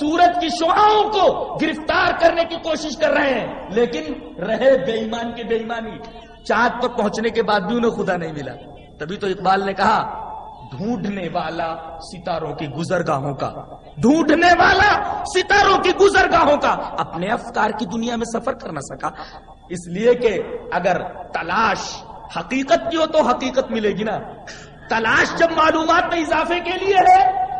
سورج کی شعاؤں کو گرفتار کرنے کی کوشش کر رہے ہیں۔ لیکن رہے بے ایمان کے بے ایمانی چاند پر پہنچنے کے بعد بھی انہیں خدا نہیں ملا۔ تبھی تو اقبال نے کہا، ڈھونڈنے والا ستاروں کی گزرگاہوں کا۔ ڈھونڈنے والا ستاروں کی گزرگاہوں کا۔ اپنے افکار کی دنیا میں سفر کر نہ سکا۔ اس لیے کہ اگر تلاش حقیقت کی ہو تو حقیقت ملے گی نا۔ تلاش جب معلومات میں اضافے کے لیے ہے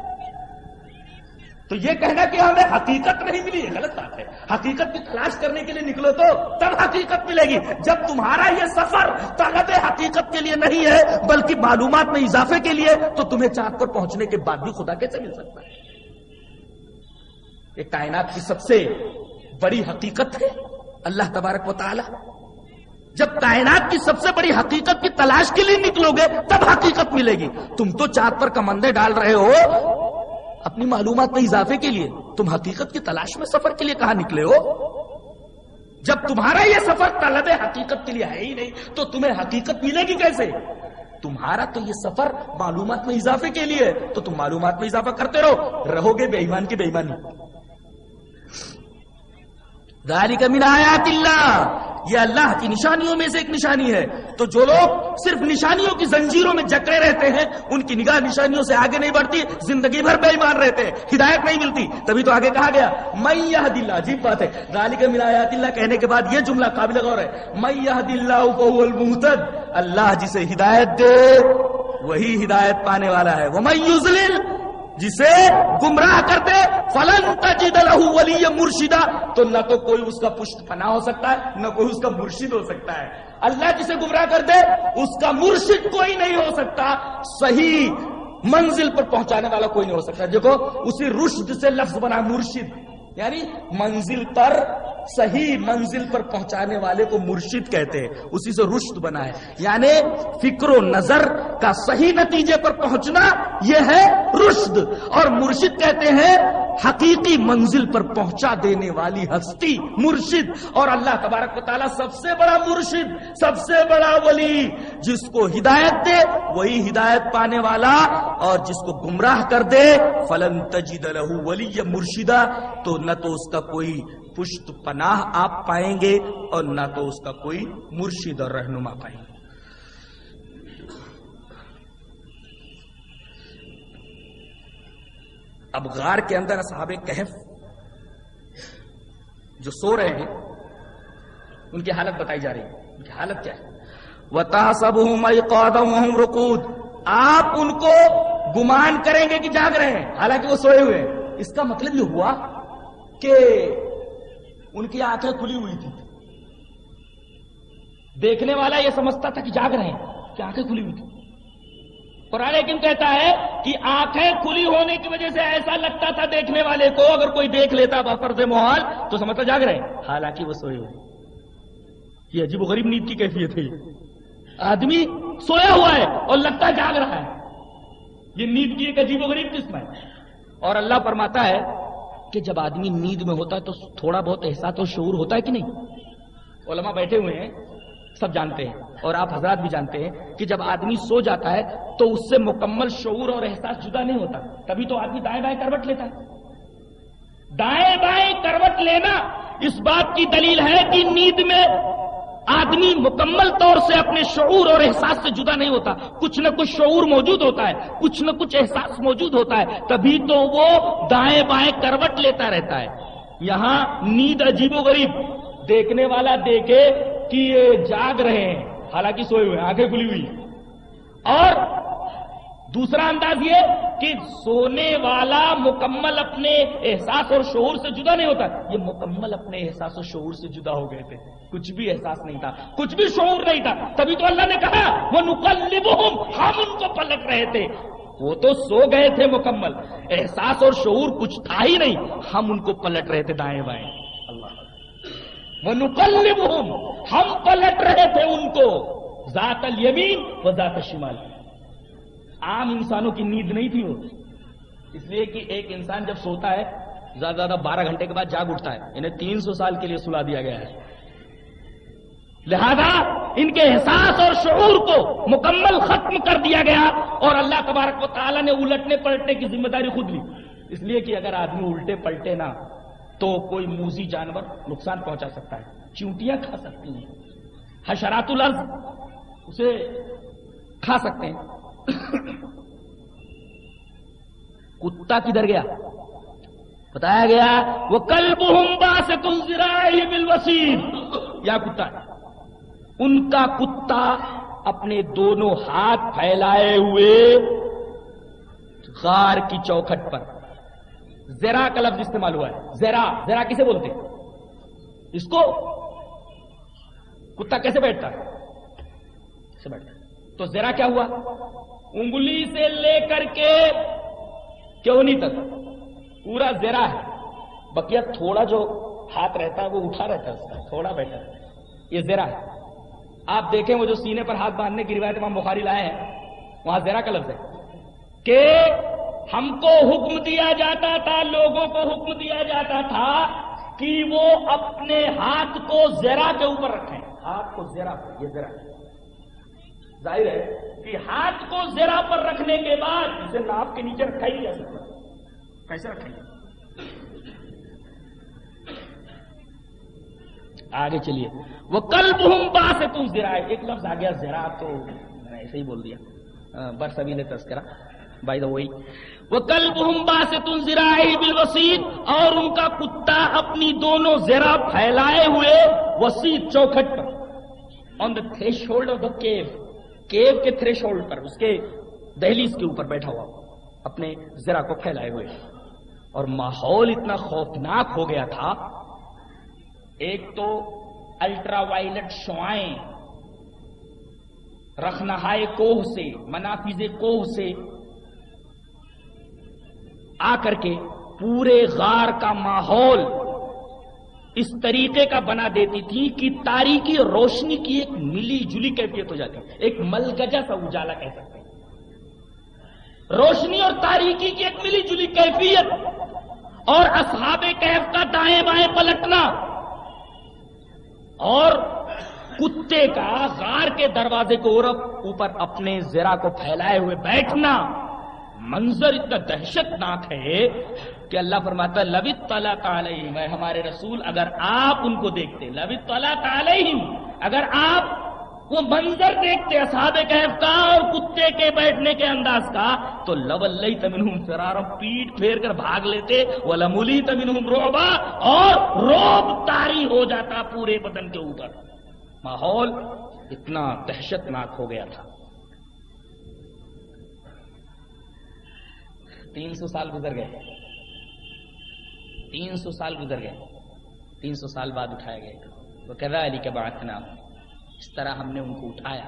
تو یہ کہنا کہ ہمیں حقیقت نہیں ملی، یہ غلط بات ہے۔ حقیقت کی تلاش کرنے کے لیے نکلو تو تب حقیقت ملے گی۔ جب تمہارا یہ سفر طلب حقیقت کے لیے نہیں ہے، بلکہ معلومات میں اضافے کے لیے، تو تمہیں چاند پر پہنچنے کے بعد بھی خدا کیسے مل سکتا ہے؟ یہ کائنات کی سب سے بڑی حقیقت ہے اللہ تبارک و تعالی۔ جب کائنات کی سب سے بڑی حقیقت کی تلاش کے لیے نکلو گے، تب حقیقت ملے گی۔ تم تو چاند پر کمندے ڈال رہے ہو اپنی معلومات میں اضافے کے لیے تم حقیقت کی تلاش میں سفر کے لیے کہاں نکلے ہو؟ جب تمہارا یہ سفر طلب حقیقت کے لیے ہے ہی نہیں، تو تمہیں حقیقت ملے گی کیسے؟ تمہارا تو یہ سفر معلومات میں اضافے کے لیے تو تم معلومات میں اضافہ کرتے رہو رہو گے بے ایمان کی بے ایمانی ذالک من آیات اللہ یہ اللہ کی نشانیوں میں سے ایک نشانی ہے۔ تو جو لوگ صرف نشانیوں کی زنجیروں میں جکڑے رہتے ہیں، ان کی نگاہ نشانیوں سے آگے نہیں بڑھتی، زندگی بھر بے ایمان رہتے ہیں ہدایت نہیں ملتی۔ تبھی تو آگے کہا گیا میں یہ عجیب بات ہے۔ ذالک من آیات اللہ کہنے کے بعد یہ جملہ قابل غور ہے۔ میں یہ دل المحتد اللہ جسے ہدایت دے، وہی ہدایت پانے والا ہے۔ وہ میں یوزل جسے گمراہ کرتے، فلن تجد له ولی مرشدہ تو نہ تو کوئی اس کا پشت پنا ہو سکتا ہے، نہ کوئی اس کا مرشد ہو سکتا ہے۔ اللہ جسے گمراہ کر دے اس کا مرشد کوئی نہیں ہو سکتا۔ صحیح منزل پر پہنچانے والا کوئی نہیں ہو سکتا۔ دیکھو، اسی رشد سے لفظ بنا مرشد۔ یعنی منزل پر، صحیح منزل پر پہنچانے والے کو مرشد کہتے ہیں، اسی سے رشد بنا ہے۔ یعنی فکر و نظر کا صحیح نتیجے پر پہنچنا، یہ ہے رشد۔ اور مرشد کہتے ہیں، حقیقی منزل پر پہنچا دینے والی ہستی، مرشد۔ اور اللہ تبارک و تعالیٰ سب سے بڑا مرشد، سب سے بڑا ولی، جس کو ہدایت دے، وہی ہدایت پانے والا۔ اور جس کو گمراہ کر دے، فلن تجد له ولی مرشدہ۔ تو نہ تو اس کا کوئی پشت پناہ آپ پائیں گے اور نہ تو اس کا کوئی مرشد اور رہنما پائیں گے۔ اب غار کے اندر اصحاب کہف جو سو رہے ہیں، ان کی حالت بتائی جا رہی ہے۔ ان کی حالت کیا ہے؟ وَتَحْسَبُهُمْ رُقُودٌ۔ آپ ان کو گمان کریں گے کہ جاگ رہے ہیں، حالانکہ وہ سوئے ہوئے ہیں۔ اس کا مطلب یہ ہوا کہ ان کی آنکھیں کھلی ہوئی تھی دیکھنے والا یہ سمجھتا تھا کہ جاگ رہے ہیں کہ آنکھیں کھلی ہوئی تھی قرآن حکیم کہتا ہے کہ آنکھیں کھلی ہونے کی وجہ سے ایسا لگتا تھا دیکھنے والے کو، اگر کوئی دیکھ لیتا بفر سے محال تو سمجھتا جاگ رہے ہیں۔ حالانکہ وہ سوئے ہوئے۔ یہ عجیب و غریب نیند کی کیفیت ہے آدمی سویا ہوا ہے اور لگتا جاگ رہا ہے۔ یہ نیند کی ایک عجیب و غریب قسم ہے۔ اور اللہ فرماتا ہے کہ جب آدمی نیند میں ہوتا ہے تو تھوڑا بہت احساس اور شعور ہوتا ہے کہ نہیں؟ علماء بیٹھے ہوئے ہیں، سب جانتے ہیں، اور آپ حضرات بھی جانتے ہیں کہ جب آدمی سو جاتا ہے تو اس سے مکمل شعور اور احساس جدا نہیں ہوتا، تبھی تو آدمی دائیں بائیں کروٹ لیتا ہے۔ دائیں بائیں کروٹ لینا اس بات کی دلیل ہے کہ نیند میں آدمی مکمل طور سے اپنے شعور اور احساس سے جدا نہیں ہوتا۔ کچھ نہ کچھ شعور موجود ہوتا ہے، کچھ نہ کچھ احساس موجود ہوتا ہے۔ تبھی تو وہ دائیں بائیں کروٹ لیتا رہتا ہے۔ یہاں نیند عجیب و غریب، دیکھنے والا دیکھے کہ یہ جاگ رہے ہیں۔ حالانکہ سوئے ہوئے آنکھیں کھلی ہوئی اور دوسرا انداز یہ کہ سونے والا مکمل اپنے احساس اور شعور سے جدا نہیں ہوتا۔ یہ مکمل اپنے احساس اور شعور سے جدا ہو گئے تھے۔ کچھ بھی احساس نہیں تھا۔ کچھ بھی شعور نہیں تھا۔ تبھی تو اللہ نے کہا وہ نقلبہم ہم ان کو پلٹ رہے تھے۔ وہ تو سو گئے تھے مکمل۔ احساس اور شعور کچھ تھا ہی نہیں۔ ہم ان کو پلٹ رہے تھے دائیں بائیں۔ اللہ۔ وہ نقلبہم ہم پلٹ رہے تھے ان کو۔ ذات الیمین و ذات الشمال عام انسانوں کی نیند نہیں تھی وہ. اس لیے کہ ایک انسان جب سوتا ہے، زیادہ زیادہ بارہ گھنٹے کے بعد جاگ اٹھتا ہے، انہیں تین سو سال کے لیے سلا دیا گیا ہے۔ لہذا ان کے احساس اور شعور کو مکمل ختم کر دیا گیا اور اللہ تبارک و تعالیٰ نے الٹنے پلٹنے کی ذمہ داری خود لی۔ اس لیے کہ اگر آدمی الٹے پلٹے نہ، تو کوئی موزی جانور نقصان پہنچا سکتا ہے۔ چونٹیاں کھا سکتی ہیں۔ حشرات الارض، اسے کھا سکتے ہیں۔ کتا کدھر گیا؟ بتایا گیا، وہ کل بہمبا سے تم زراعی بل یا کتا، ان کا کتا اپنے دونوں ہاتھ پھیلائے ہوئے غار کی چوکھٹ پر۔ زیرا کا لفظ استعمال ہوا ہے۔ زیرا زیرا کسے بولتے؟ اس کو کتا کیسے بیٹھتا ہے؟ بیٹھتا تو زیرا کیا ہوا؟ انگلی سے لے کر کے کیونی تک پورا زیرا ہے۔ بکیا تھوڑا جو ہاتھ رہتا ہے وہ اٹھا رہتا ہے اس کا، تھوڑا بیٹھا یہ زیرا ہے۔ آپ دیکھیں وہ جو سینے پر ہاتھ باندھنے کی روایت وہاں بخاری لائے ہیں، وہاں زیرا کا لفظ ہے۔ کہ ہم کو حکم دیا جاتا تھا، لوگوں کو حکم دیا جاتا تھا کہ وہ اپنے ہاتھ کو زیرا کے اوپر رکھیں۔ ہاتھ کو زیرا پر، یہ زیرا ظاہر ہے کہ ہاتھ کو زیرا پر رکھنے کے بعد اسے ناپ کے نیچے رکھا ہی جا سکتا۔ کیسے رکھیں آگے چلیے۔ وہ کل بہم سے تم زرا ایک لفظ آ گیا، زرا تو میں ایسے ہی بول دیا۔ برس ابھی نے تذکرہ۔ بھائی تو وہی وہ کل بہم سے تم زرا بل اور ان کا کتا اپنی دونوں زرا پھیلائے ہوئے وسیع چوکھٹ پر آن دا تھریش ہولڈ آف دا کیو کیو کے تھریش ہولڈ پر، اس کے دہلیز کے اوپر بیٹھا ہوا۔ اپنے زرا کو پھیلائے ہوئے۔ اور ماحول اتنا خوفناک ہو گیا تھا۔ ایک تو الٹرا وائلٹ شوائیں رکھنہائے کوہ سے، منافذ کوہ سے آ کر کے پورے غار کا ماحول اس طریقے کا بنا دیتی تھی کہ تاریخی روشنی کی ایک ملی جلی کیفیت ہو جاتی ایک ملگجا سا اجالا کہہ سکتے ہیں۔ روشنی اور تاریخی کی ایک ملی جلی کیفیت، اور اصحاب کیف کا دائیں بائیں پلٹنا، اور کتے کا غار کے دروازے کو اوپر اپنے زرا کو پھیلائے ہوئے بیٹھنا۔ منظر اتنا دہشت ناک ہے کہ اللہ فرماتا لبت تلا تعلیم میں ہمارے رسول، اگر آپ ان کو دیکھتے لبت تلا تعلیم اگر آپ وہ منظر دیکھتے، اصحاب کہف کا اور کتے کے بیٹھنے کے انداز کا، تو لب اللہ تمن فرارم پیٹ پھیر کر بھاگ لیتے۔ وہ لمولی تمن روبا اور روب تاری ہو جاتا پورے بدن کے اوپر۔ ماحول اتنا دہشت ناک ہو گیا تھا۔ تین سو سال گزر گئے۔ تین سو سال گزر گئے۔ تین سو سال بعد اٹھائے گئے وہ کہہ رہا علی کے بات نام اس طرح ہم نے ان کو اٹھایا۔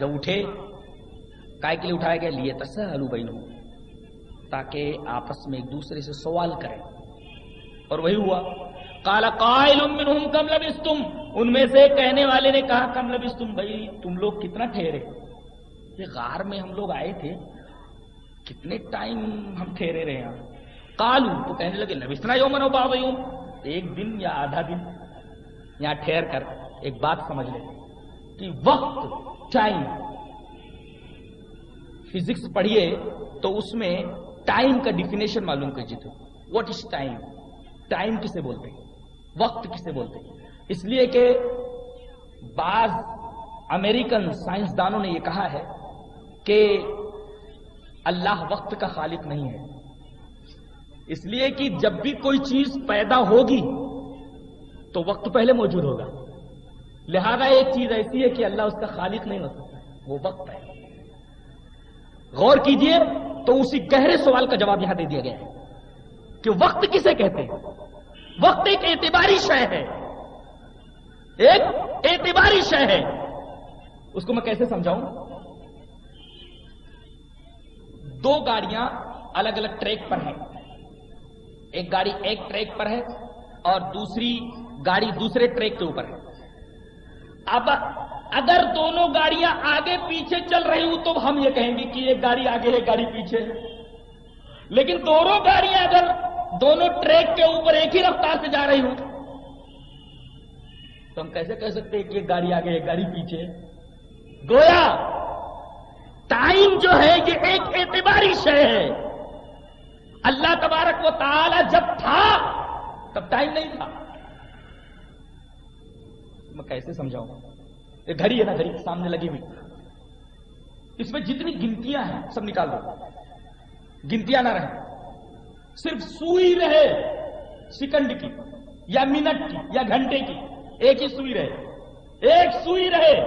جب اٹھے، کائے کے لیے اٹھایا گیا لیے تسلو بین تاکہ آپس میں ایک دوسرے سے سوال کریں۔ اور وہی ہوا۔ کالا قائل منہم کم لبستم ان میں سے کہنے والے نے کہا، کم لبستم بھائی؟ تم لوگ کتنا ٹھہرے؟ یہ غار میں ہم لوگ آئے تھے۔ کتنے ٹائم ہم ٹھہرے رہے ہیں؟ کالو تو کہنے لگے لبستنا یومن و بابا ایک دن یا آدھا دن۔ یہاں ٹھہر کر ایک بات سمجھ لیں کہ وقت، ٹائم۔ فزکس پڑھیے تو اس میں ٹائم کا ڈیفینیشن معلوم کر جیتے واٹ از ٹائم ٹائم کسے بولتے ہیں؟ وقت کسے بولتے ہیں؟ اس لیے کہ بعض امریکن سائنسدانوں نے یہ کہا ہے کہ اللہ وقت کا خالق نہیں ہے۔ اس لیے کہ جب بھی کوئی چیز پیدا ہوگی تو وقت پہلے موجود ہوگا۔ لہذا ایک چیز ایسی ہے کہ اللہ اس کا خالق نہیں ہو سکتا۔ وہ وقت ہے۔ غور کیجیے تو اسی گہرے سوال کا جواب یہاں دے دیا گیا ہے کہ وقت کسے کہتے ہیں؟ وقت ایک اعتباری شے ہے۔ ایک اعتباری شے ہے۔ اس کو میں کیسے سمجھاؤں؟ دو گاڑیاں الگ الگ ٹریک پر ہیں۔ ایک گاڑی ایک ٹریک پر ہے اور دوسری گاڑی دوسرے ٹریک کے اوپر ہے۔ اب اگر دونوں گاڑیاں آگے پیچھے چل رہی ہوں تو ہم یہ کہیں گے کہ ایک گاڑی آگے ہے، گاڑی پیچھے۔ لیکن دونوں گاڑیاں اگر دونوں ٹریک کے اوپر ایک ہی رفتار سے جا رہی ہوں، تو ہم کیسے کہہ سکتے ہیں کہ ایک گاڑی آگے ایک گاڑی پیچھے گویا ٹائم جو ہے یہ ایک اعتباری شے ہے۔ اللہ تبارک و تعالی جب تھا، تب ٹائم نہیں تھا۔ میں کیسے سمجھاؤں؟ یہ گھڑی ہے نا، گھڑی سامنے لگی ہوئی۔ اس میں جتنی گنتیاں ہیں، سب نکال دو۔ گنتیاں نہ رہیں۔ صرف سوئی رہے سیکنڈ کی، یا منٹ کی، یا گھنٹے کی، ایک ہی سوئی رہے۔ ایک سوئی رہے،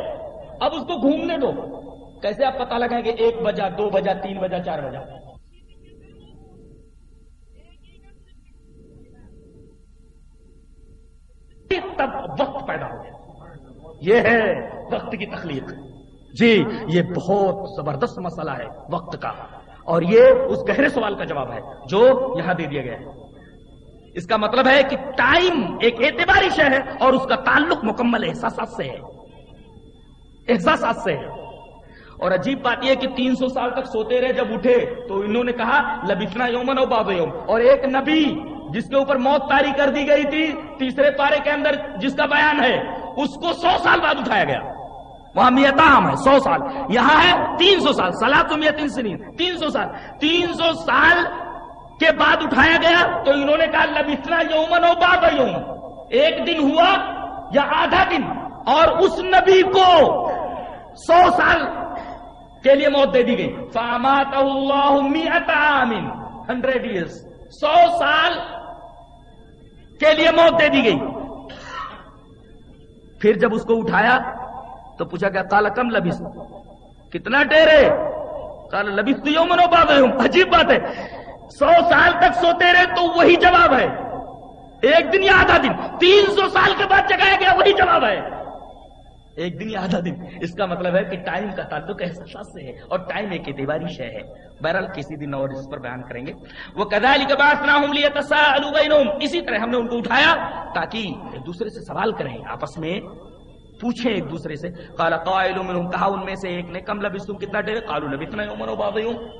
اب اس کو گھومنے دو۔ کیسے آپ پتا لگائیں گے ایک بجا دو بجا تین بجا چار بجا تب وقت پیدا ہو گیا۔ یہ ہے وقت کی تخلیق۔ جی یہ بہت زبردست مسئلہ ہے وقت کا۔ اور یہ اس گہرے سوال کا جواب ہے جو یہاں دے دیا گیا ہے۔ اس کا مطلب ہے کہ ٹائم ایک اعتباری شے ہے اور اس کا تعلق مکمل احساسات سے ہے۔ احساسات سے ہے۔ اور عجیب بات یہ کہ تین سو سال تک سوتے رہے جب اٹھے تو انہوں نے کہا لبیفنا یومن و باب یوم۔ اور ایک نبی جس کے اوپر موت تاری کر دی گئی تھی، تیسرے پارے کے اندر جس کا بیان ہے، اس کو سو سال بعد اٹھایا گیا۔ وہاں میتام ہے، سو سال۔ یہاں ہے تین سو سال۔ سلا تم یا تین سنین تین سو سال۔ تین سو سال کے بعد اٹھایا گیا تو انہوں نے کہا لبیفنا یومن و باب یوم۔ ایک دن ہوا یا آدھا دن؟ اور اس نبی کو سو سال کے لیے موت دے دی گئی۔ فامات اللہ عامن ہنڈریڈ ایئرس سو سال کے لیے موت دے دی گئی۔ پھر جب اس کو اٹھایا تو پوچھا گیا کالا کم لبیس کتنا ٹیرے؟ کالا لبیس تو یومن باب عجیب بات ہے۔ سو سال تک سوتے رہے تو وہی جواب ہے۔ ایک دن یا آدھا دن۔ تین سو سال کے بعد جگایا گیا، وہی جواب ہے۔ ایک دن یا آدھا دن۔ اس کا مطلب ہے کہ ٹائم کا تعلق احساس سے ہے اور ٹائم ایک دیواری شے ہے۔ بہرحال کسی دن اور اس پر بیان کریں گے۔ وہ کدالی کے بعد نہ اسی طرح ہم نے ان کو اٹھایا تاکہ ایک دوسرے سے سوال کریں۔ آپس میں پوچھیں ایک دوسرے سے۔ کالا قائل منہم کہا ان میں سے ایک نے، کم لبس تم کتنا ٹھہرے؟ کالو لب اتنا عمر و باب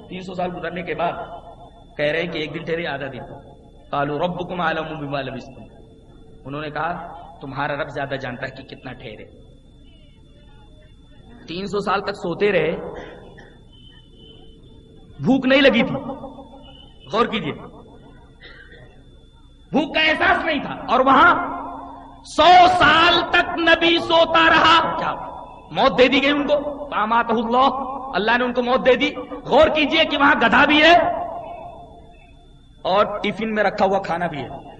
تین سو سال گزرنے کے بعد کہہ رہے کہ ایک دن ٹھہرے، آدھا دن۔ کالو رب کم عالم بما لبس انہوں نے کہا، تمہارا رب زیادہ جانتا ہے کہ کتنا ٹھہرے۔ تین سو سال تک سوتے رہے، بھوک نہیں لگی تھی۔ غور کیجیے بھوک کا احساس نہیں تھا۔ اور وہاں سو سال تک نبی سوتا رہا۔ کیا؟ موت دے دی گئی ان کو۔ پامات اللہ۔ اللہ نے ان کو موت دے دی۔ غور کیجیے کہ وہاں گدھا بھی ہے اور ٹفن میں رکھا ہوا کھانا بھی ہے۔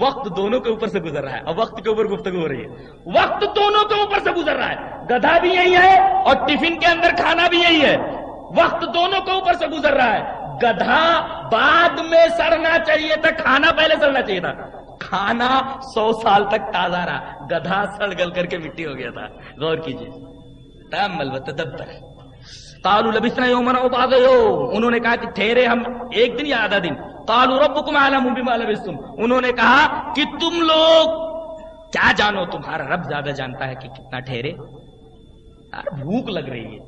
وقت دونوں کے اوپر سے گزر رہا ہے۔ اور وقت کے اوپر گفتگو ہو رہی ہے۔ وقت دونوں کے اوپر سے گزر رہا ہے۔ گدھا بھی یہی ہے اور ٹفن کے اندر کھانا بھی یہی ہے۔ وقت دونوں کے اوپر سے گزر رہا ہے۔ گدھا بعد میں سڑنا چاہیے تھا۔ کھانا پہلے سڑنا چاہیے تھا۔ کھانا سو سال تک تازہ رہا۔ گدھا سڑ گل کر کے مٹی ہو گیا تھا۔ غور کیجیے تامل و تدبر کالو لبسنا یومن او بعد یوم انہوں نے کہا کہ ٹھہرے ہم ایک دن یا آدھا دن. کالو ربکم عالم بما لبستم انہوں نے کہا کہ تم لوگ کیا جانو تمہارا رب زیادہ جانتا ہے کہ کتنا ٹھہرے؟ بھوک لگ رہی ہے.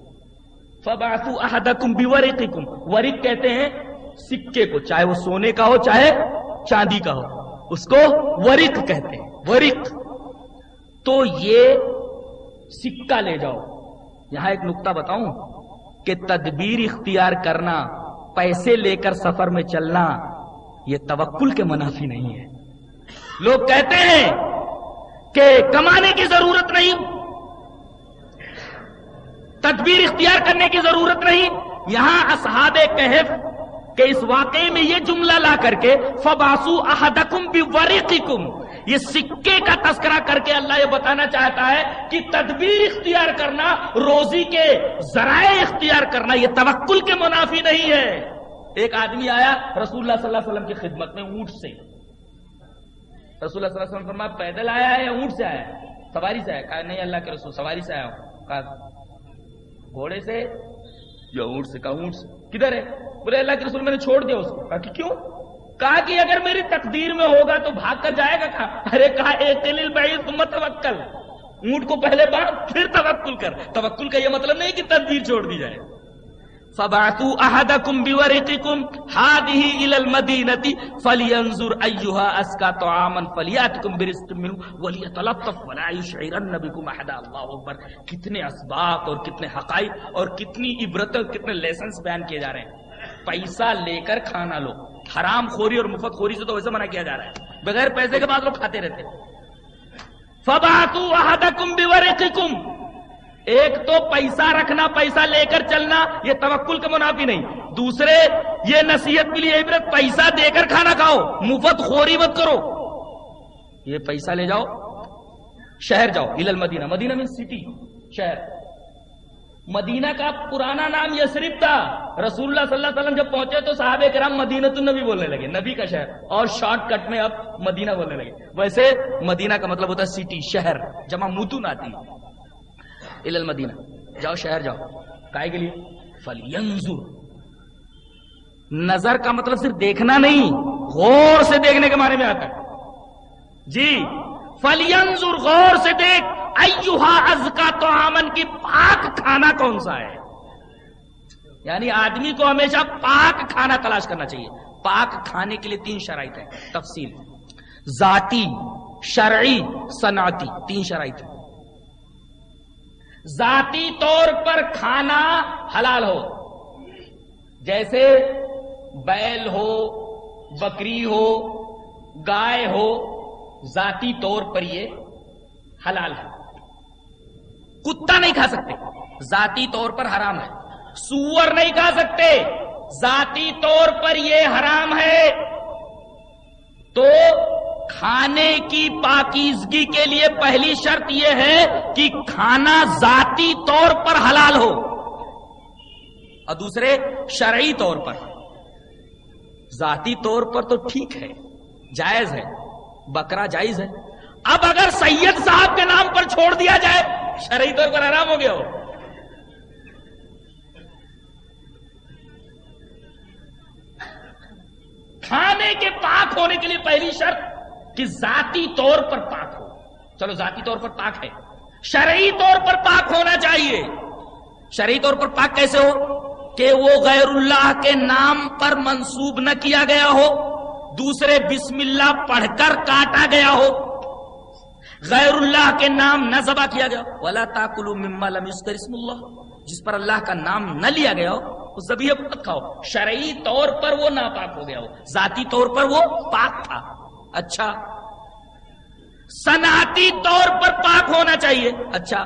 فباسو احدکم بورقکم ورق کہتے ہیں سکے کو، چاہے وہ سونے کا ہو، چاہے چاندی کا ہو. اس کو ورق کہتے ہیں. ورق. تو یہ سکہ لے جاؤ. یہاں ایک نقطہ بتاؤں. کہ تدبیر اختیار کرنا، پیسے لے کر سفر میں چلنا، یہ توکل کے منافی نہیں ہے۔ لوگ کہتے ہیں کہ کمانے کی ضرورت نہیں، تدبیر اختیار کرنے کی ضرورت نہیں۔ یہاں اصحاب کہف کہ اس واقعے میں یہ جملہ لا کر کے فباسو احدکم بورقکم یہ سکے کا تذکرہ کر کے اللہ یہ بتانا چاہتا ہے کہ تدبیر اختیار کرنا، روزی کے ذرائع اختیار کرنا، یہ توکل کے منافی نہیں ہے۔ ایک آدمی آیا رسول اللہ صلی اللہ علیہ وسلم کی خدمت میں اونٹ سے۔ رسول اللہ صلی اللہ علیہ وسلم فرمایا پیدل آیا ہے یا اونٹ سے آیا ہے؟ سواری سے آیا۔ کہا، نہیں اللہ کے رسول، سواری سے آیا ہوں۔ کہا، گھوڑے سے یا اونٹ سے؟ کہا، اونٹ سے۔ کدھر ہے؟ بولے، اللہ کے رسول، میں نے چھوڑ دیا اس کو۔ کہا کہ کیوں؟ کہا کہ اگر میری تقدیر میں ہوگا تو بھاگ کر جائے گا کہا ارے کہا ایک دل بعید ثم توکل اونٹ کو پہلے بار پھر توکل کر۔ توکل کا یہ مطلب نہیں کہ تدبیر چھوڑ دی جائے۔ فبعثوا احدكم بورقكم هذه الى المدينه فلينظر ايها ازكى طعاما فلياتكم برزق منه وليتلطف ولا يشعرن بكم احد الله اکبر، کتنے اسباق اور کتنے حقائق اور کتنی عبرتیں اور کتنے لیسنز بیان کیے جا رہے ہیں۔ پیسہ لے کر کھانا لو۔ حرام خوری اور مفت خوری سے تو ویسے منع کیا جا رہا ہے۔ بغیر پیسے کے بعد لوگ کھاتے رہتے فباتو احدکم بورقکم۔ ایک تو پیسہ رکھنا، پیسہ لے کر چلنا، یہ توکل کا منافی نہیں۔ دوسرے، یہ نصیحت کے لیے عبرت، پیسہ دے کر کھانا کھاؤ، مفت خوری مت کرو۔ یہ پیسہ لے جاؤ، شہر جاؤ ہل المدینہ۔ مدینہ میں سٹی شہر۔ مدینہ کا پرانا نام یسرف تھا۔ رسول اللہ صلی اللہ علیہ وسلم جب پہنچے تو صحابہ کرام مدینہ تو نبی بولنے لگے، نبی کا شہر۔ اور شارٹ کٹ میں اب مدینہ بولنے لگے۔ ویسے مدینہ کا مطلب ہوتا ہے سٹی شہر۔ جمع متون آتی۔ ال المدینہ۔ جاؤ شہر جاؤ۔ کائے کے لیے؟ فلینظر نظر کا مطلب صرف دیکھنا نہیں، غور سے دیکھنے کے بارے میں آتا ہے۔ جی فلینظر غور سے دیکھ، ایوہا از کا تو آمن کی پاک کھانا کون سا ہے؟ یعنی آدمی کو ہمیشہ پاک کھانا تلاش کرنا چاہیے۔ پاک کھانے کے لیے تین شرائط ہے تفصیل۔ ذاتی، شرعی، صنعتی، تین شرائط۔ ہے ذاتی طور پر کھانا حلال ہو۔ جیسے بیل ہو، بکری ہو، گائے ہو ذاتی طور پر یہ حلال ہے۔ کتا نہیں کھا سکتے، ذاتی طور پر حرام ہے۔ سور نہیں کھا سکتے، ذاتی طور پر یہ حرام ہے۔ تو کھانے کی پاکیزگی کے لیے پہلی شرط یہ ہے کہ کھانا ذاتی طور پر حلال ہو۔ اور دوسرے، شرعی طور پر۔ ذاتی طور پر تو ٹھیک ہے، جائز ہے۔ بکرا جائز ہے۔ اب اگر سید صاحب کے نام پر چھوڑ دیا جائے شرعی طور پر آرام ہو گیا ہو کھانے کے پاک ہونے کے لیے پہلی شرط کہ ذاتی طور پر پاک ہو۔ چلو، ذاتی طور پر پاک ہے۔ شرعی طور پر پاک ہونا چاہیے۔ شرعی طور پر پاک کیسے ہو؟ کہ وہ غیر اللہ کے نام پر منسوب نہ کیا گیا ہو۔ دوسرے بسم اللہ پڑھ کر کاٹا گیا ہو۔ غیر اللہ کے نام نہ ذبح کیا گیا۔ ولا تاکلوا مما لم یذکر اسم اللہ جس پر اللہ کا نام نہ لیا گیا ہو، اس ذبیحہ کو مت کھاؤ۔ شرعی طور پر وہ ناپاک ہو گیا ہو۔ ذاتی طور پر وہ پاک تھا۔ اچھا۔ صنعتی طور پر پاک ہونا چاہیے۔ اچھا۔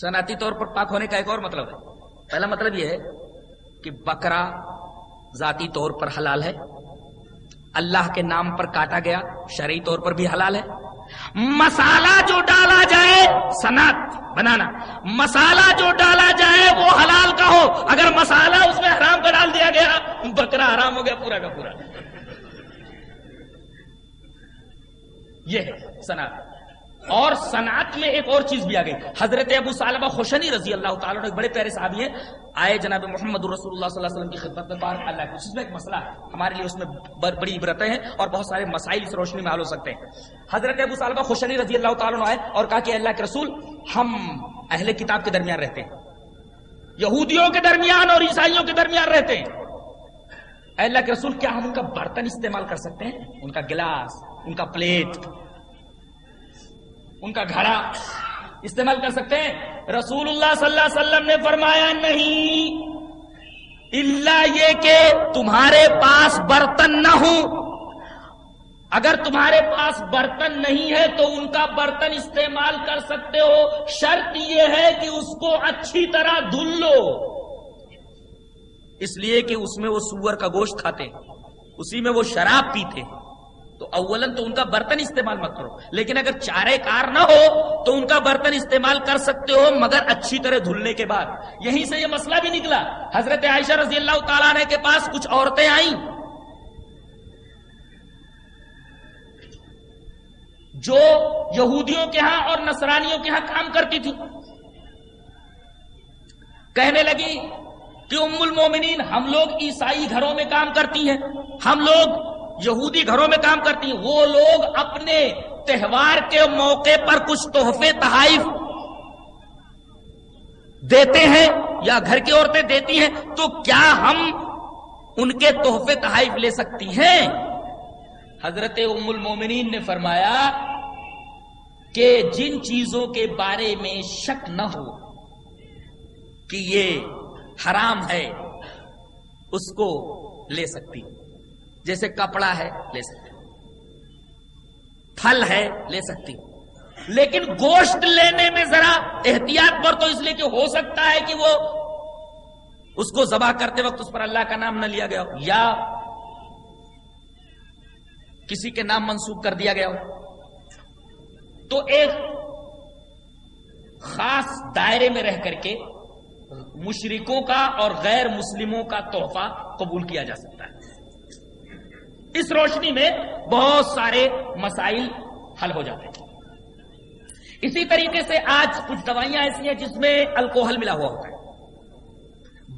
صنعتی طور پر پاک ہونے کا ایک اور مطلب ہے۔ پہلا مطلب یہ ہے کہ بکرا ذاتی طور پر حلال ہے، اللہ کے نام پر کاٹا گیا، شرعی طور پر بھی حلال ہے۔ مسالہ جو ڈالا جائے، صنعت، بنانا۔ مسالہ جو ڈالا جائے، وہ حلال کا ہو۔ اگر مسالہ اس میں حرام کا ڈال دیا گیا، بکرا حرام ہو گیا، پورا کا پورا۔ یہ ہے صنعت۔ اور صنعت میں ایک اور چیز بھی آ گئی۔ حضرت ابو صالبہ خوشنی رضی اللہ تعالیٰ ایک بڑے پیارے صحابی ہیں۔ آئے جناب محمد رسول اللہ صلی اللہ علیہ وسلم کی خدمت میں بار اللہ کی اس میں ایک مسئلہ ہے۔ ہمارے لیے اس میں بڑی عبرتیں ہیں اور بہت سارے مسائل اس روشنی میں حل ہو سکتے ہیں۔ حضرت ابو صالبہ خوشنی رضی اللہ تعالیٰ آئے اور کہا کہ اللہ کے رسول، ہم اہل کتاب کے درمیان رہتے ہیں۔ یہودیوں کے درمیان اور عیسائیوں کے درمیان رہتے ہیں۔ اللہ کے رسول، کیا ہم ان کا برتن استعمال کر سکتے ہیں؟ ان کا گلاس، ان کا پلیٹ ان کا گھڑا استعمال کر سکتے ہیں؟ رسول اللہ صلی اللہ علیہ وسلم نے فرمایا نہیں۔ اللہ یہ کہ تمہارے پاس برتن نہ ہو اگر تمہارے پاس برتن نہیں ہے تو ان کا برتن استعمال کر سکتے ہو۔ شرط یہ ہے کہ اس کو اچھی طرح دھل لو۔ اس لیے کہ اس میں وہ سور کا گوشت کھاتے اسی میں وہ شراب پیتے تو اولن تو ان کا برتن استعمال مت کرو۔ لیکن اگر چارے کار نہ ہو تو ان کا برتن استعمال کر سکتے ہو، مگر اچھی طرح دھلنے کے بعد۔ یہیں سے یہ مسئلہ بھی نکلا۔ حضرت عائشہ رضی اللہ تعالیٰ نے کے پاس کچھ عورتیں آئیں۔ جو یہودیوں کے ہاں اور نصرانیوں کے ہاں کام کرتی تھی کہنے لگی کہ ام المومنین، ہم لوگ عیسائی گھروں میں کام کرتی ہیں۔ ہم لوگ یہودی گھروں میں کام کرتی ہیں۔ وہ لوگ اپنے تہوار کے موقع پر کچھ تحفے، تحائف دیتے ہیں یا گھر کی عورتیں دیتی ہیں، تو کیا ہم ان کے تحفے، تحائف لے سکتی ہیں؟ حضرت ام المومنین نے فرمایا کہ جن چیزوں کے بارے میں شک نہ ہو کہ یہ حرام ہے، اس کو لے سکتی۔ جیسے کپڑا ہے، لے سکتی پھل ہے، لے سکتی لیکن گوشت لینے میں ذرا احتیاط پر تو اس لیے کہ ہو سکتا ہے کہ وہ اس کو ذبح کرتے وقت اس پر اللہ کا نام نہ لیا گیا ہو، یا کسی کے نام منسوخ کر دیا گیا ہو۔ تو ایک خاص دائرے میں رہ کر کے مشرکوں کا اور غیر مسلموں کا تحفہ قبول کیا جا سکتا اس روشنی میں بہت سارے مسائل حل ہو جاتے ہیں۔ اسی طریقے سے آج کچھ دوائیاں ایسی ہیں جس میں الکوہل ملا ہوا ہوتا ہے۔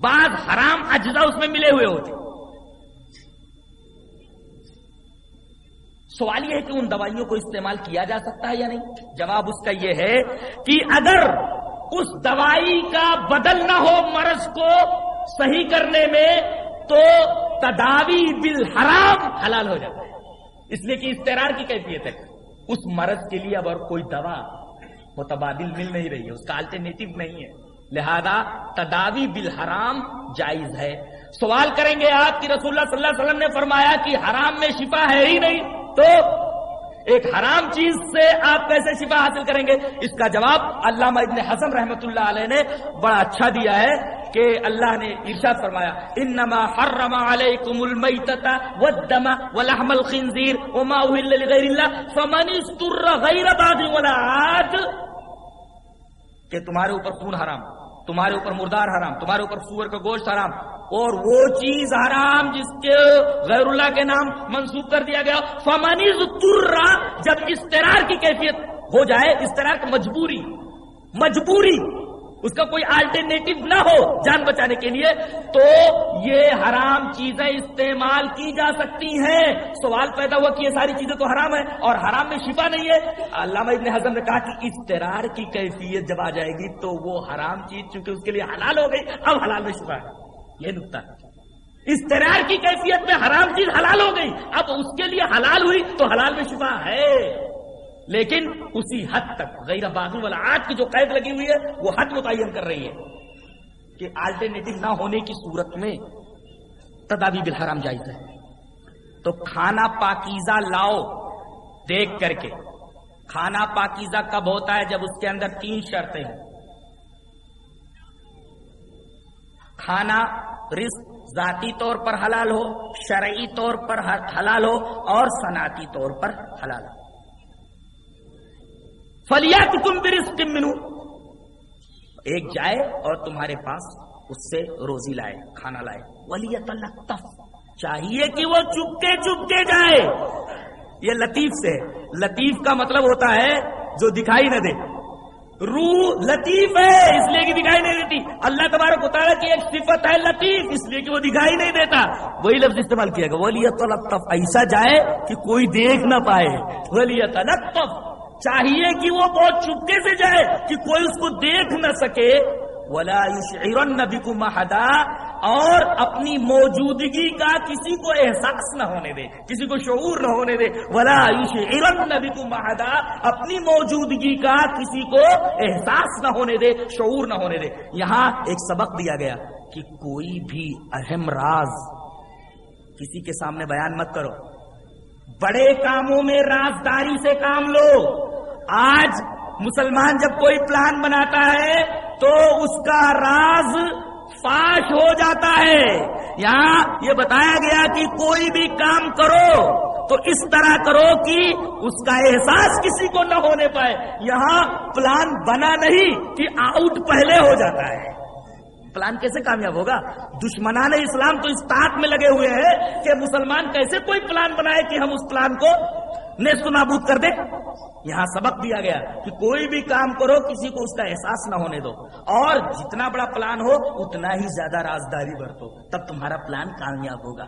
بعض حرام اجزا اس میں ملے ہوئے ہوتے سوال یہ ہے کہ ان دوائیوں کو استعمال کیا جا سکتا ہے یا نہیں؟ جواب اس کا یہ ہے کہ اگر اس دوائی کا بدل نہ ہو مرض کو صحیح کرنے میں، تو تداوی بالحرام حلال ہو جاتا ہے۔ اس لیے کہ استرار کی کیفیت ہے۔ اس مرض کے لیے اب اور کوئی دوا متبادل مل نہیں رہی ہے، اس کا الٹرنیٹو نہیں ہے۔ لہذا تداوی بالحرام جائز ہے۔ سوال کریں گے آپ کی رسول اللہ صلی اللہ علیہ وسلم نے فرمایا کہ حرام میں شفا ہے ہی نہیں۔ تو ایک حرام چیز سے آپ کیسے شفا حاصل کریں گے؟ اس کا جواب علامہ ابن حسن رحمت اللہ علیہ نے بڑا اچھا دیا ہے۔ کہ اللہ نے ارشاد فرمایا، انما حرم علیکم المیتۃ والدم ولحم الخنزیر وما اهل لغیر اللہ، فمن استر غیر باغ ولا عاد. کہ تمہارے اوپر خون حرام، تمہارے اوپر مردار حرام، تمہارے اوپر سور کا گوشت حرام، اور وہ چیز حرام جس کے غیر اللہ کے نام منسوخ کر دیا گیا فمانیز ترا جب استرار کی کیفیت ہو جائے، استرار کی مجبوری مجبوری اس کا کوئی آلٹرنیٹو نہ ہو جان بچانے کے لیے، تو یہ حرام چیزیں استعمال کی جا سکتی ہیں۔ سوال پیدا ہوا کہ یہ ساری چیزیں تو حرام ہے اور حرام میں شفا نہیں ہے۔ علامہ ابن حضم نے کہا کہ استرار کی کیفیت جب آ جائے گی تو وہ حرام چیز چونکہ اس کے لیے حلال ہو گئی، اب حلال میں شفا ہے۔ یہ نکتا ہے استرار کی کیفیت میں حرام چیز حلال ہو گئی، اب اس کے لیے حلال ہوئی تو حلال میں شفا ہے۔ لیکن اسی حد تک، غیر باغی والا، آج کی جو قید لگی ہوئی ہے، وہ حد متعین کر رہی ہے کہ آلٹرنیٹو نہ ہونے کی صورت میں تدابی بالحرام جائز ہے۔ تو کھانا پاکیزہ لاؤ، دیکھ کر کے۔ کھانا پاکیزہ کب ہوتا ہے؟ جب اس کے اندر تین شرطیں ہیں کھانا رزق ذاتی طور پر حلال ہو، شرعی طور پر حلال ہو اور صنعتی طور پر حلال ہو۔ فلیات تم بھی منو ایک جائے اور تمہارے پاس اس سے روزی لائے، کھانا لائے۔ ولیت لطف چاہیے کہ وہ چپکے چپکے جائے۔ یہ لطیف سے۔ لطیف کا مطلب ہوتا ہے جو دکھائی نہ دے۔ روح لطیف ہے، اس لیے کہ دکھائی نہیں دیتی۔ اللہ تبارک اتارا کی ایک صفت ہے لطیف، اس لیے کہ وہ دکھائی نہیں دیتا۔ وہی لفظ استعمال کیا گیا۔ ولیت لطف ایسا جائے کہ کوئی دیکھ نہ پائے۔ ولیت لطف چاہیے کہ وہ بہت چپکے سے جائے کہ کوئی اس کو دیکھ نہ سکے۔ ولا نبی کو محدا اور اپنی موجودگی کا کسی کو احساس نہ ہونے دے، کسی کو شعور نہ ہونے دے۔ ولا نبی کو محدا اپنی موجودگی کا کسی کو احساس نہ ہونے دے، شعور نہ ہونے دے۔ یہاں ایک سبق دیا گیا کہ کوئی بھی اہم راز کسی کے سامنے بیان مت کرو۔ بڑے کاموں میں رازداری سے کام لو۔ آج مسلمان جب کوئی پلان بناتا ہے تو اس کا راز فاش ہو جاتا ہے۔ یہاں یہ بتایا گیا کہ کوئی بھی کام کرو تو اس طرح کرو کہ اس کا احساس کسی کو نہ ہونے پائے۔ یہاں پلان بنا نہیں کہ آؤٹ پہلے ہو جاتا ہے۔ پلان کیسے کامیاب ہوگا؟ دشمنان اسلام تو اس طاق میں لگے ہوئے ہیں کہ مسلمان کیسے کوئی پلان بنائے کہ ہم اس پلان کو نیست نابود کر دیں؟ یہاں سبق دیا گیا کہ کوئی بھی کام کرو، کسی کو اس کا احساس نہ ہونے دو۔ اور جتنا بڑا پلان ہو، اتنا ہی زیادہ رازداری برتو۔ تب تمہارا پلان کامیاب ہوگا۔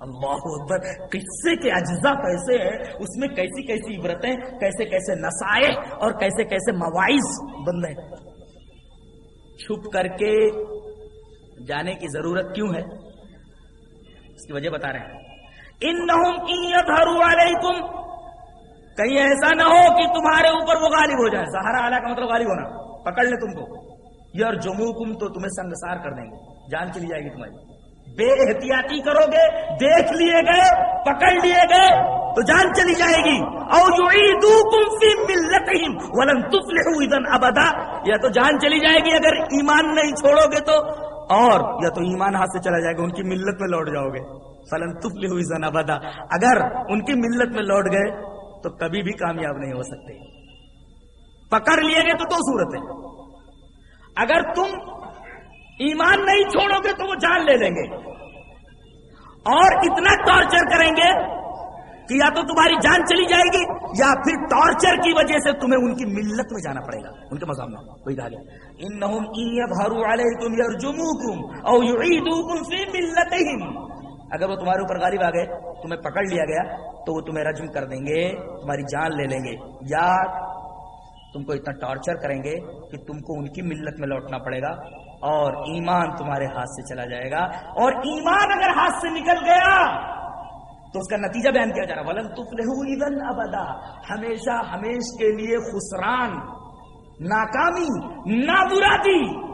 اللہ اکبر، قصے کے اجزاء کیسے ہیں، اس میں کیسی کیسی عبرتیں، کیسے کیسے نسائے اور کیسے کیسے مواعث بن رہے چھپ کر کے جانے کی ضرورت کیوں ہے؟ اس کی وجہ بتا رہے ہیں۔ ان علیکم، کہیں ایسا نہ ہو کہ تمہارے اوپر وہ غالب ہو جائے۔ سہارا اعلیٰ کا مطلب غالب ہونا۔ پکڑ لے تم کو۔ یار جموں کم تو تمہیں سنگسار کر دیں گے۔ جان چلی جائے گی تمہاری۔ بے احتیاطی کرو گے، دیکھ لیے گئے، پکڑ لیے گئے، تو جان چلی جائے گی۔ ولن ابدا۔ یا تو جان چلی جائے گی، اگر ایمان نہیں چھوڑو گے تو۔ اور یا تو ایمان ہاتھ سے چلا جائے گا، ان کی ملت میں لوٹ جاؤ گے۔ فلن تفل ہوئی زن ابدا۔ اگر ان کی ملت میں لوٹ گئے، تو کبھی بھی کامیاب نہیں ہو سکتے۔ پکڑ لیے گئے تو دو صورت ہے اگر تم ایمان نہیں چھوڑو گے تو وہ جان لے لیں گے۔ اور اتنا ٹارچر کریں گے کہ یا تو تمہاری جان چلی جائے گی یا پھر ٹارچر کی وجہ سے تمہیں ان کی ملت میں جانا پڑے گا۔ ان کے مذہب میں۔ کوئی کہا گیا ان بھارو والے تم یار جمو کم ملت اگر وہ تمہارے اوپر غالب آ گئے، تمہیں پکڑ لیا گیا، تو وہ تمہیں رجم کر دیں گے، تمہاری جان لے لیں گے۔ یا تم کو اتنا ٹارچر کریں گے کہ تم کو ان کی ملت میں لوٹنا پڑے گا اور ایمان تمہارے ہاتھ سے چلا جائے گا اور ایمان اگر ہاتھ سے نکل گیا تو اس کا نتیجہ بیان کیا جا رہا ولن تفلحو ابدا ہمیشہ ہمیش کے لیے خسران، ناکامی نابرادی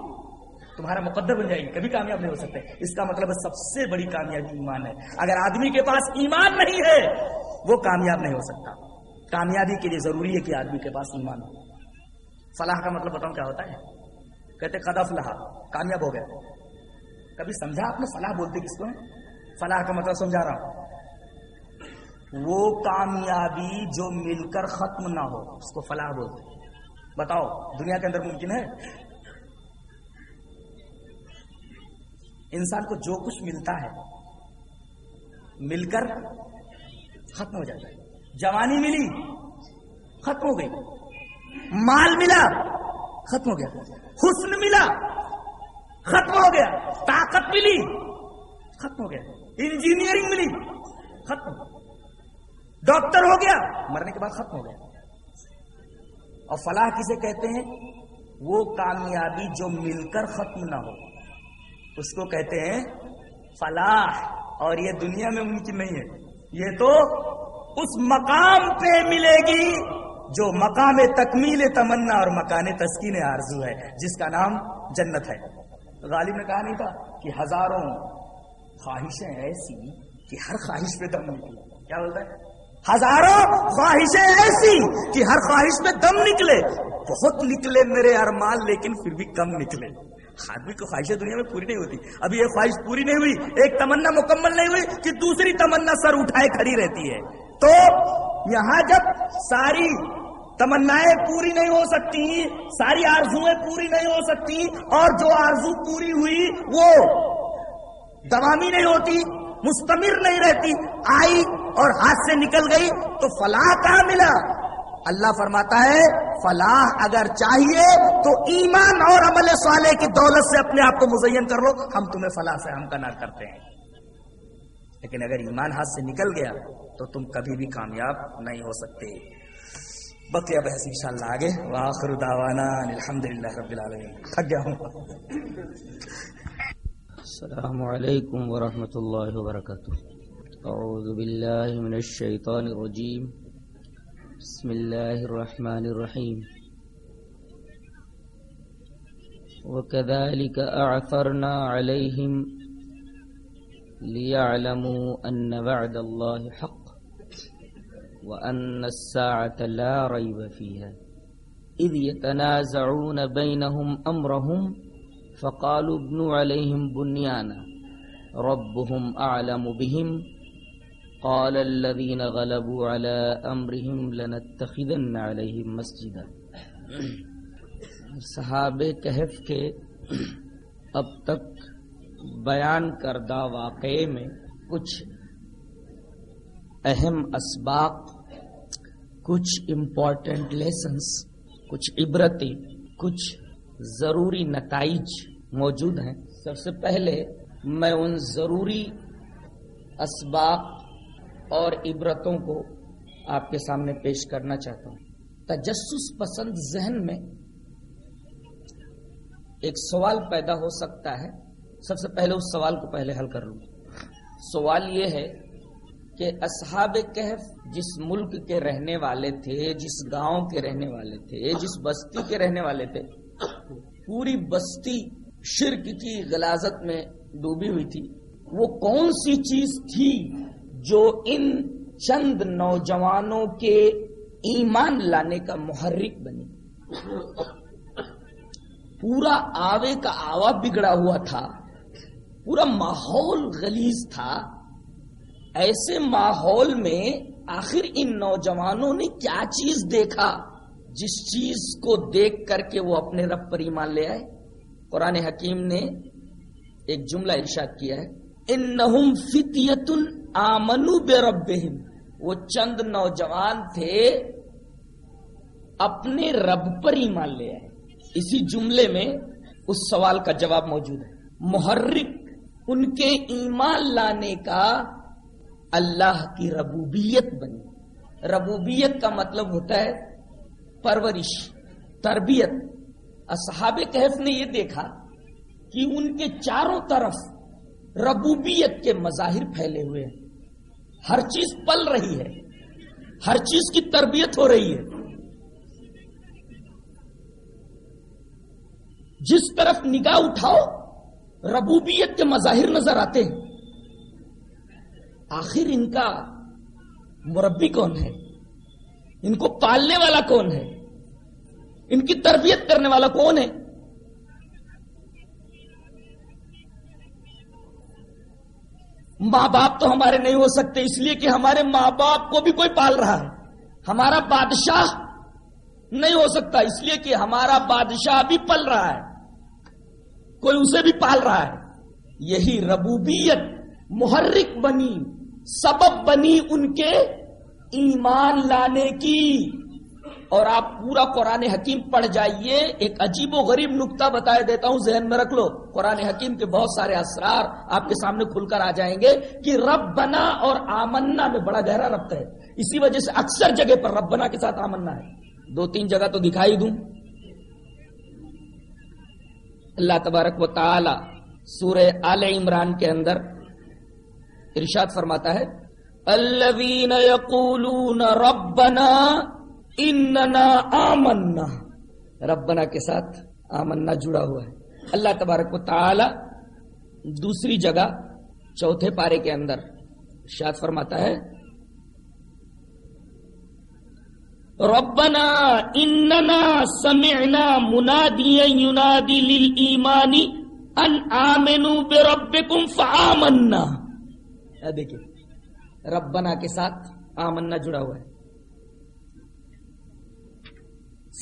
تمہارا مقدر بن جائے گی۔ کبھی کامیاب نہیں ہو سکتے۔ اس کا مطلب سب سے بڑی کامیابی ایمان ہے۔ اگر آدمی کے پاس ایمان نہیں ہے، وہ کامیاب نہیں ہو سکتا۔ کامیابی کے لیے ضروری ہے کہ آدمی کے پاس ایمان ہو۔ فلاح کا مطلب بتاؤں کیا ہوتا ہے؟ کہتے قدا فلاح کامیاب ہو گیا کبھی سمجھا آپ نے فلاح بولتے کس کو؟ فلاح کا مطلب سمجھا رہا ہوں۔ وہ کامیابی جو مل کر ختم نہ ہو، اس کو فلاح بولتے بتاؤ، دنیا کے اندر ممکن ہے؟ انسان کو جو کچھ ملتا ہے، مل کر ختم ہو جاتا ہے۔ جوانی ملی، ختم ہو گئی۔ مال ملا، ختم ہو گیا۔ حسن ملا، ختم ہو گیا۔ طاقت ملی، ختم ہو گیا۔ انجینئرنگ ملی، ختم۔ ڈاکٹر ہو گیا، مرنے کے بعد ختم ہو گیا۔ اور فلاح کسے کہتے ہیں؟ وہ کامیابی جو مل کر ختم نہ ہو۔ اس کو کہتے ہیں فلاح۔ اور یہ دنیا میں ممکن نہیں ہے۔ یہ تو اس مقام پہ ملے گی۔ جو مقام تکمیل تمنا اور مکان تسکین آرزو ہے، جس کا نام جنت ہے۔ غالب نے کہا نہیں تھا کہ ہزاروں خواہشیں ایسی کہ ہر خواہش پہ دم نکلے۔ کیا بولتا ہے؟ ہزاروں خواہشیں ایسی کہ ہر خواہش پہ دم نکلے۔ بہت نکلے میرے ارمان، لیکن پھر بھی کم نکلے۔ آدمی کو خواہشیں دنیا میں پوری نہیں ہوتی۔ ابھی یہ خواہش پوری نہیں ہوئی، ایک تمنا مکمل نہیں ہوئی کہ دوسری تمنا سر اٹھائے کھڑی رہتی ہے۔ تو یہاں جب ساری تمنائیں پوری نہیں ہو سکتی، ساری آرزویں پوری نہیں ہو سکتی اور جو آرزو پوری ہوئی وہ دوامی نہیں ہوتی، مستمر نہیں رہتی، آئی اور ہاتھ سے نکل گئی تو فلاح کہاں ملا؟ اللہ فرماتا ہے، فلاح اگر چاہیے تو ایمان اور عمل صالح کی دولت سے اپنے آپ کو مزین کر لو، ہم تمہیں فلاح سے ہم کنار کرتے ہیں۔ لیکن اگر ایمان ہاتھ سے نکل گیا تو تم کبھی بھی کامیاب نہیں ہو سکتے۔ بقیہ بحث ان شاء اللہ آگے۔ واخر دعوانا الحمد للہ رب العالمین۔ تھک گیا ہوں۔ السلام علیکم ورحمۃ اللہ وبرکاتہ۔ اعوذ باللہ من الشیطان الرجیم۔ بسم اللہ الرحمن الرحیم۔ وكذلك أعثرنا عليهم ليعلموا أن بعد الله حق۔ وأن الساعة لا ريب فيها. إذ يتنازعون بينهم أمرهم فقالوا ابنوا عليهم بنيانا ربهم أعلم بهم. قال الذين غلبوا على أمرهم لنتخذن عليهم مسجدا. صحاب کہف کے اب تک بیان کردہ واقعے میں کچھ اہم اسباق کچھ امپورٹنٹ لیسنس کچھ عبرتیں، کچھ ضروری نتائج موجود ہیں۔ سب سے پہلے میں ان ضروری اسباق اور عبرتوں کو آپ کے سامنے پیش کرنا چاہتا ہوں۔ تجسس پسند ذہن میں ایک سوال پیدا ہو سکتا ہے۔ سب سے پہلے اس سوال کو پہلے حل کر لوں۔ سوال یہ ہے کہ اصحاب کہف جس ملک کے رہنے والے تھے، جس گاؤں کے رہنے والے تھے، جس بستی کے رہنے والے تھے، پوری بستی شرک کی غلازت میں ڈوبی ہوئی تھی۔ وہ کون سی چیز تھی جو ان چند نوجوانوں کے ایمان لانے کا محرک بنی؟ پورا آوے کا آوا بگڑا ہوا تھا، پورا ماحول غلیظ تھا۔ ایسے ماحول میں آخر ان نوجوانوں نے کیا چیز دیکھا؟ جس چیز کو دیکھ کر کے وہ اپنے رب پر ایمان لے آئے۔ قرآن حکیم نے ایک جملہ ارشاد کیا ہے۔ ان نہم فتیت آمنو بے وہ چند نوجوان تھے، اپنے رب پر ایمان لے آئے۔ اسی جملے میں اس سوال کا جواب موجود ہے۔ محرک، ان کے ایمان لانے کا اللہ کی ربوبیت بنی۔ ربوبیت کا مطلب ہوتا ہے پرورش، تربیت۔ اصحاب کہف نے یہ دیکھا کہ ان کے چاروں طرف ربوبیت کے مظاہر پھیلے ہوئے ہیں۔ ہر چیز پل رہی ہے، ہر چیز کی تربیت ہو رہی ہے۔ جس طرف نگاہ اٹھاؤ، ربوبیت کے مظاہر نظر آتے ہیں۔ آخر ان کا مربی کون ہے؟ ان کو پالنے والا کون ہے؟ ان کی تربیت کرنے والا کون ہے؟ ماں باپ تو ہمارے نہیں ہو سکتے، اس لیے کہ ہمارے ماں باپ کو بھی کوئی پال رہا ہے۔ ہمارا بادشاہ نہیں ہو سکتا، اس لیے کہ ہمارا بادشاہ بھی پل رہا ہے۔ کوئی اسے بھی پال رہا ہے۔ یہی ربوبیت محرک بنی سبب بنی ان کے ایمان لانے کی۔ اور آپ پورا قرآن حکیم پڑھ جائیے۔ ایک عجیب و غریب نقطہ بتایا دیتا ہوں، ذہن میں رکھ لو۔ قرآن حکیم کے بہت سارے اسرار آپ کے سامنے کھل کر آ جائیں گے کہ رب بنا اور آمنا میں بڑا گہرا ربط ہے۔ اسی وجہ سے اکثر جگہ پر رب بنا کے ساتھ آمنا ہے۔ دو تین جگہ تو دکھائی دوں۔ اللہ تبارک و تعالی سورہ آل عمران کے اندر ارشاد فرماتا ہے، الذین یقولون ربنا اننا آمنا۔ ربنا کے ساتھ آمنا جڑا ہوا ہے۔ اللہ تبارک و تعالی دوسری جگہ چوتھے پارے کے اندر شاد فرماتا ہے، ربنا اننا سمعنا منادیا ينادي للایمان ان آمنوا بربکم فآمنا۔ دیکھیں ربنا کے ساتھ آمنا جڑا ہوا ہے۔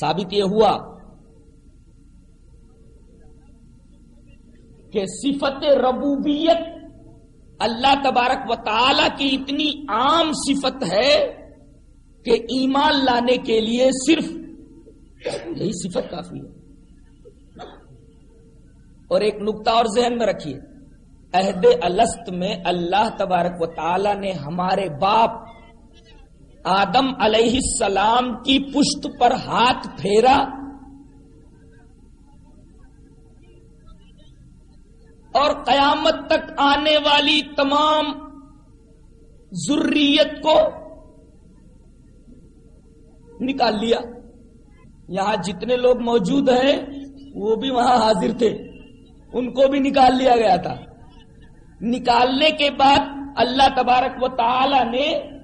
ثابت یہ ہوا کہ صفت ربوبیت اللہ تبارک و تعالی کی اتنی عام صفت ہے کہ ایمان لانے کے لیے صرف یہی صفت کافی ہے۔ اور ایک نقطہ اور ذہن میں رکھیے۔ عہد الست میں اللہ تبارک و تعالی نے ہمارے باپ آدم علیہ السلام کی پشت پر ہاتھ پھیرا۔ اور قیامت تک آنے والی تمام ضروریت کو نکال لیا۔ یہاں جتنے لوگ موجود ہیں، وہ بھی وہاں حاضر تھے۔ ان کو بھی نکال لیا گیا تھا۔ نکالنے کے بعد اللہ تبارک و تعالی نے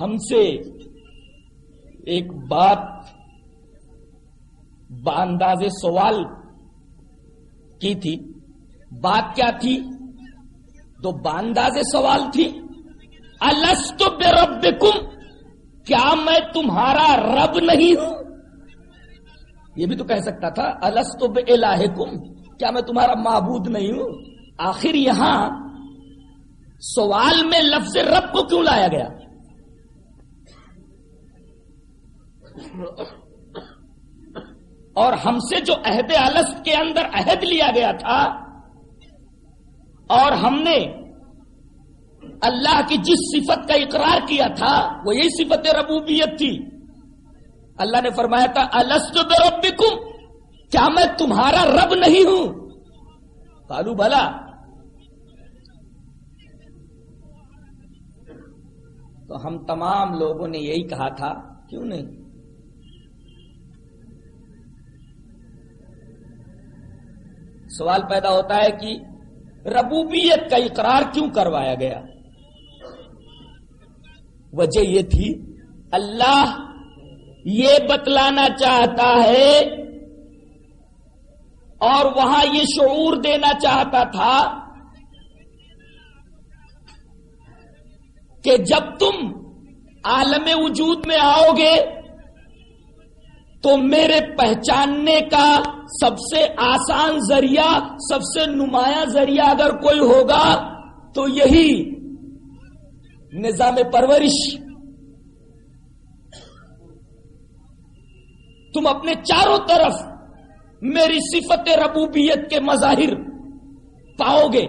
ہم سے ایک بات بانداز سوال کی تھی۔ بات کیا تھی؟ تو بانداز سوال تھی۔ السط بے رب کیا میں تمہارا رب نہیں ہوں؟ یہ بھی تو کہہ سکتا تھا السط بے کیا میں تمہارا معبود نہیں ہوں؟ آخر یہاں سوال میں لفظ رب کو کیوں لایا گیا؟ اور ہم سے جو عہد الست کے اندر عہد لیا گیا تھا، اور ہم نے اللہ کی جس صفت کا اقرار کیا تھا، وہ یہی صفت ربوبیت تھی۔ اللہ نے فرمایا تھا السط بربکم کیا میں تمہارا رب نہیں ہوں؟ کالو بھلا تو ہم تمام لوگوں نے یہی کہا تھا، کیوں نہیں؟ سوال پیدا ہوتا ہے کہ ربوبیت کا اقرار کیوں کروایا گیا؟ وجہ یہ تھی، اللہ یہ بتلانا چاہتا ہے اور وہاں یہ شعور دینا چاہتا تھا کہ جب تم عالم وجود میں آؤ گے تو میرے پہچاننے کا سب سے آسان ذریعہ، سب سے نمایاں ذریعہ اگر کوئی ہوگا تو یہی نظام پرورش تم اپنے چاروں طرف میری صفت ربوبیت کے مظاہر پاؤ گے۔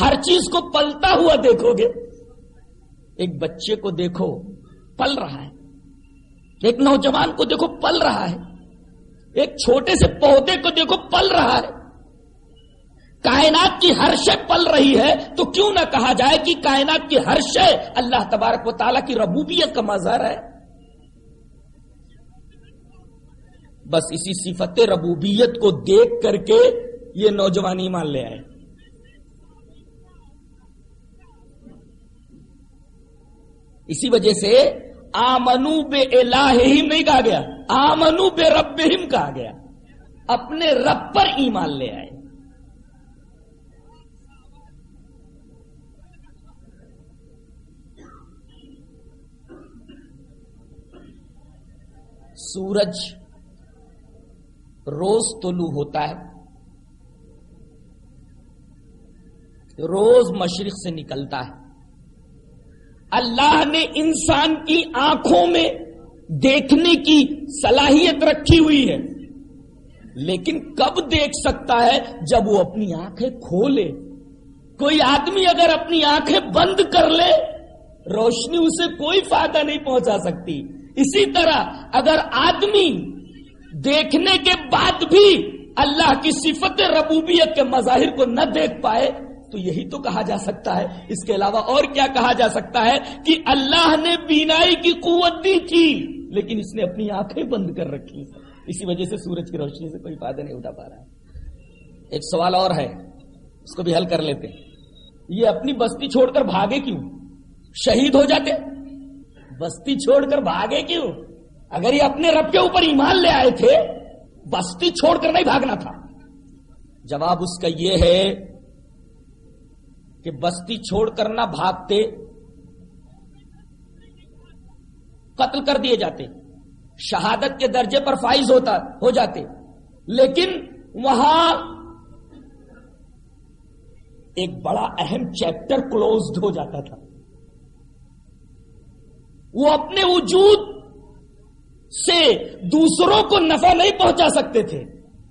ہر چیز کو پلتا ہوا دیکھو گے۔ ایک بچے کو دیکھو، پل رہا ہے۔ ایک نوجوان کو دیکھو، پل رہا ہے۔ ایک چھوٹے سے پودے کو دیکھو، پل رہا ہے۔ کائنات کی ہر شے پل رہی ہے۔ تو کیوں نہ کہا جائے کہ کائنات کی ہر شے اللہ تبارک و تعالیٰ کی ربوبیت کا مظہر ہے؟ بس اسی صفت ربوبیت کو دیکھ کر کے یہ نوجوان ایمان لے آئے۔ اسی وجہ سے آمنو بے الہم نہیں کہا گیا، آمنو بے رب کہا گیا۔ اپنے رب پر ایمان لے آئے۔ سورج روز طلوع ہوتا ہے۔ روز مشرق سے نکلتا ہے۔ اللہ نے انسان کی آنکھوں میں دیکھنے کی صلاحیت رکھی ہوئی ہے۔ لیکن کب دیکھ سکتا ہے جب وہ اپنی آنکھیں کھولے۔ کوئی آدمی اگر اپنی آنکھیں بند کر لے، روشنی اسے کوئی فائدہ نہیں پہنچا سکتی۔ اسی طرح اگر آدمی دیکھنے کے بعد بھی اللہ کی صفت ربوبیت کے مظاہر کو نہ دیکھ پائے، تو یہی تو کہا جا سکتا ہے۔ اس کے علاوہ اور کیا کہا جا سکتا ہے کہ اللہ نے بینائی کی قوت دی تھی، لیکن اس نے اپنی آنکھیں بند کر رکھی۔ اسی وجہ سے سورج کی روشنی سے کوئی فائدہ نہیں اٹھا پا رہا ایک سوال اور ہے، اس کو بھی حل کر لیتے یہ اپنی بستی چھوڑ کر بھاگے کیوں؟ شہید ہو جاتے؟ بستی چھوڑ کر بھاگے کیوں؟ اگر یہ اپنے رب کے اوپر ایمان لے آئے تھے، بستی چھوڑ کر نہیں بھاگنا تھا۔ جواب اس کا یہ ہے کہ بستی چھوڑ کر نہ بھاگتے، قتل کر دیے جاتے، شہادت کے درجے پر فائز ہوتا، ہو جاتے۔ لیکن وہاں ایک بڑا اہم چیپٹر کلوزڈ ہو جاتا تھا۔ وہ اپنے وجود سے دوسروں کو نفع نہیں پہنچا سکتے تھے۔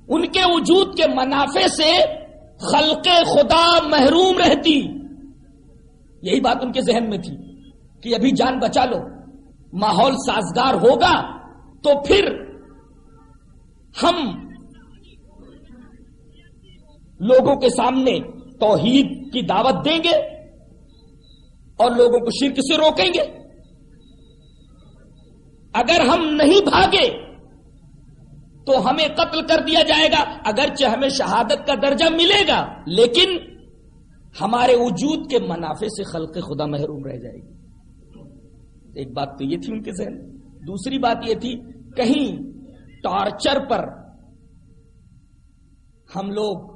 ان کے وجود کے منافع سے خلق خدا محروم رہتی۔ یہی بات ان کے ذہن میں تھی کہ ابھی جان بچا لو، ماحول سازگار ہوگا تو پھر ہم لوگوں کے سامنے توحید کی دعوت دیں گے اور لوگوں کو شرک سے روکیں گے۔ اگر ہم نہیں بھاگے تو ہمیں قتل کر دیا جائے گا، اگرچہ ہمیں شہادت کا درجہ ملے گا، لیکن ہمارے وجود کے منافع سے خلق خدا محروم رہ جائے گی۔ ایک بات تو یہ تھی ان کے ذہن۔ دوسری بات یہ تھی، کہیں ٹارچر پر ہم لوگ